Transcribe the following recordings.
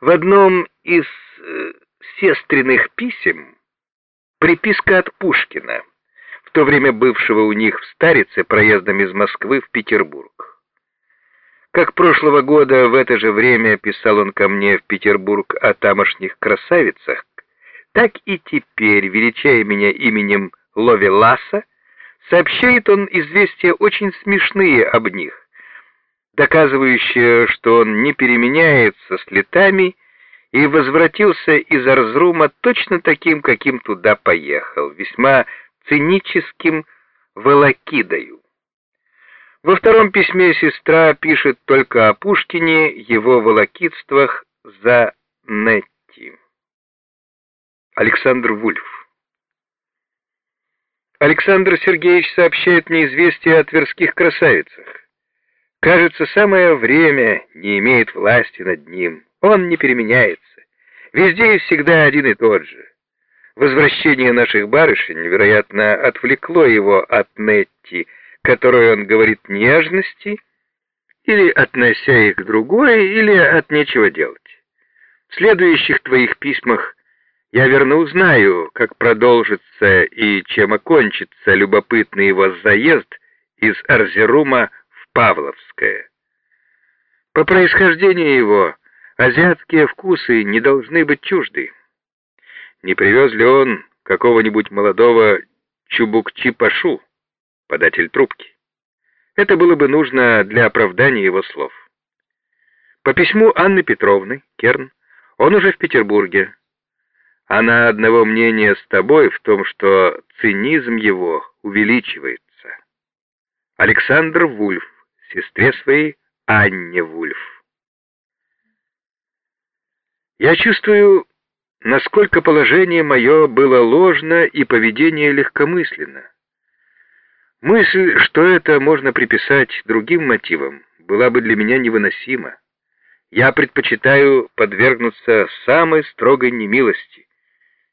В одном из э, сестренных писем приписка от Пушкина, в то время бывшего у них в Старице проездом из Москвы в Петербург. Как прошлого года в это же время писал он ко мне в Петербург о тамошних красавицах, так и теперь, величая меня именем Ловеласа, сообщает он известия очень смешные об них, доказывающие, что он не переменяется с летами и возвратился из Арзрума точно таким, каким туда поехал, весьма циническим волокидою. Во втором письме сестра пишет только о Пушкине, его волокитствах за Нетти. Александр Вульф. Александр Сергеевич сообщает мне известие о тверских красавицах. Кажется, самое время не имеет власти над ним. Он не переменяется. Везде и всегда один и тот же. Возвращение наших барышень, вероятно, отвлекло его от Нетти, которой он говорит нежности, или относя их к другой, или от нечего делать. В следующих твоих письмах я верно узнаю, как продолжится и чем окончится любопытный его заезд из Арзерума в Павловское. По происхождению его азиатские вкусы не должны быть чужды. Не привез ли он какого-нибудь молодого Чубукчи-Пашу, податель трубки? Это было бы нужно для оправдания его слов. По письму Анны Петровны, Керн, он уже в Петербурге, она одного мнения с тобой в том, что цинизм его увеличивается. Александр Вульф, сестре своей Анне Вульф. Я чувствую, насколько положение мое было ложно и поведение легкомысленно. Мысль, что это можно приписать другим мотивам, была бы для меня невыносима. Я предпочитаю подвергнуться самой строгой немилости,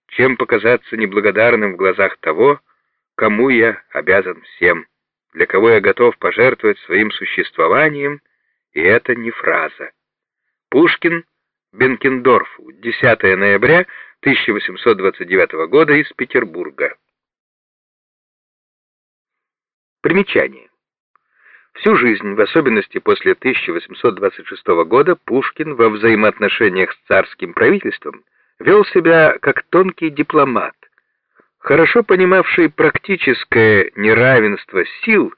чем показаться неблагодарным в глазах того, кому я обязан всем, для кого я готов пожертвовать своим существованием, и это не фраза. Пушкин Бенкендорфу, 10 ноября 1829 года из Петербурга. Примечание. Всю жизнь, в особенности после 1826 года, Пушкин во взаимоотношениях с царским правительством вел себя как тонкий дипломат, хорошо понимавший практическое неравенство сил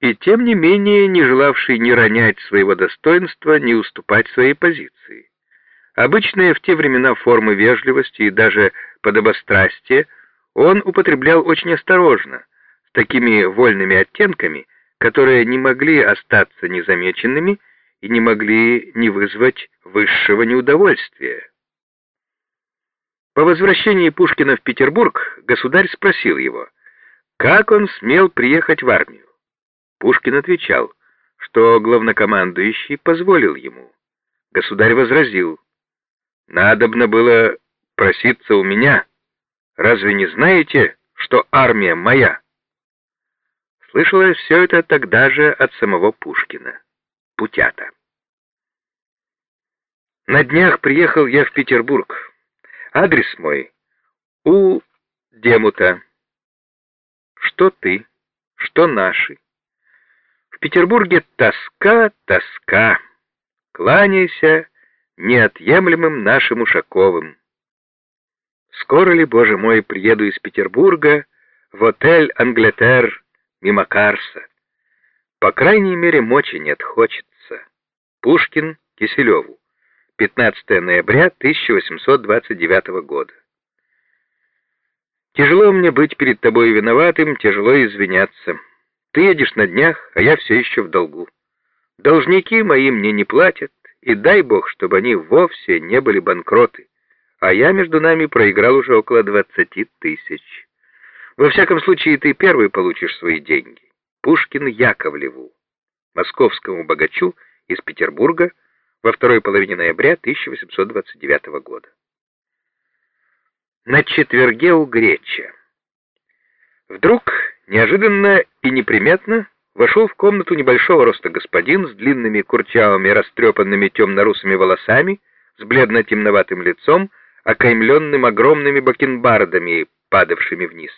и тем не менее не желавший ни ронять своего достоинства, ни уступать своей позиции. Обычные в те времена формы вежливости и даже подобострастия он употреблял очень осторожно, с такими вольными оттенками, которые не могли остаться незамеченными и не могли не вызвать высшего неудовольствия. По возвращении Пушкина в Петербург государь спросил его, как он смел приехать в армию. Пушкин отвечал, что главнокомандующий позволил ему. Государь возразил, «Надобно было проситься у меня. Разве не знаете, что армия моя?» Слышала все это тогда же от самого Пушкина. Путята. На днях приехал я в Петербург. Адрес мой у Демута. Что ты, что наши. В Петербурге тоска, тоска. Кланяйся неотъемлемым нашим Ушаковым. Скоро ли, боже мой, приеду из Петербурга в отель Англетер мимо Карса? По крайней мере, мочи нет, хочется. Пушкин Киселеву. 15 ноября 1829 года. Тяжело мне быть перед тобой виноватым, тяжело извиняться. Ты едешь на днях, а я все еще в долгу. Должники мои мне не платят, и дай бог, чтобы они вовсе не были банкроты, а я между нами проиграл уже около 20 тысяч. Во всяком случае, ты первый получишь свои деньги. Пушкин Яковлеву, московскому богачу из Петербурга, во второй половине ноября 1829 года. На четверге у Греча. Вдруг, неожиданно и неприметно, вошел в комнату небольшого роста господин с длинными курчавыми растрепанными темно-русыми волосами, с бледно-темноватым лицом, окаймленным огромными бакенбардами, падавшими вниз.